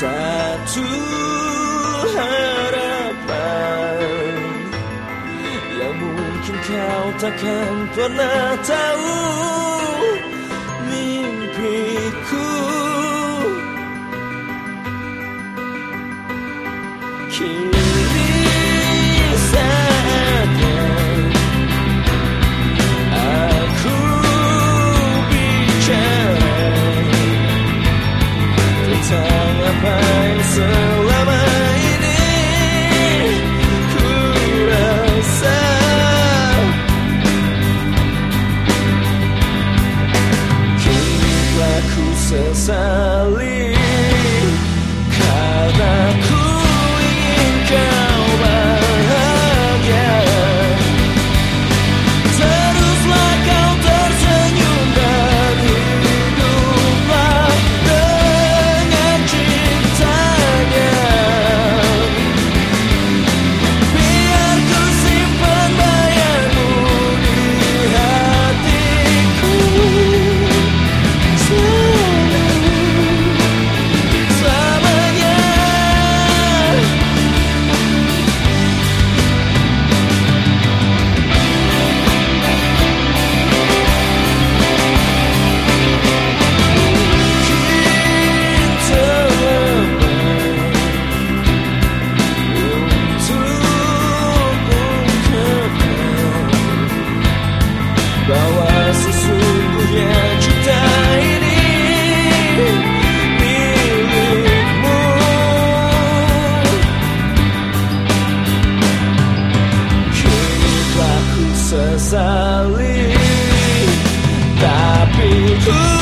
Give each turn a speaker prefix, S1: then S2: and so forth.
S1: satu harapan yang mungkin kau takkan pernah tahu mimpi. É se ali. kembali. Tapi ku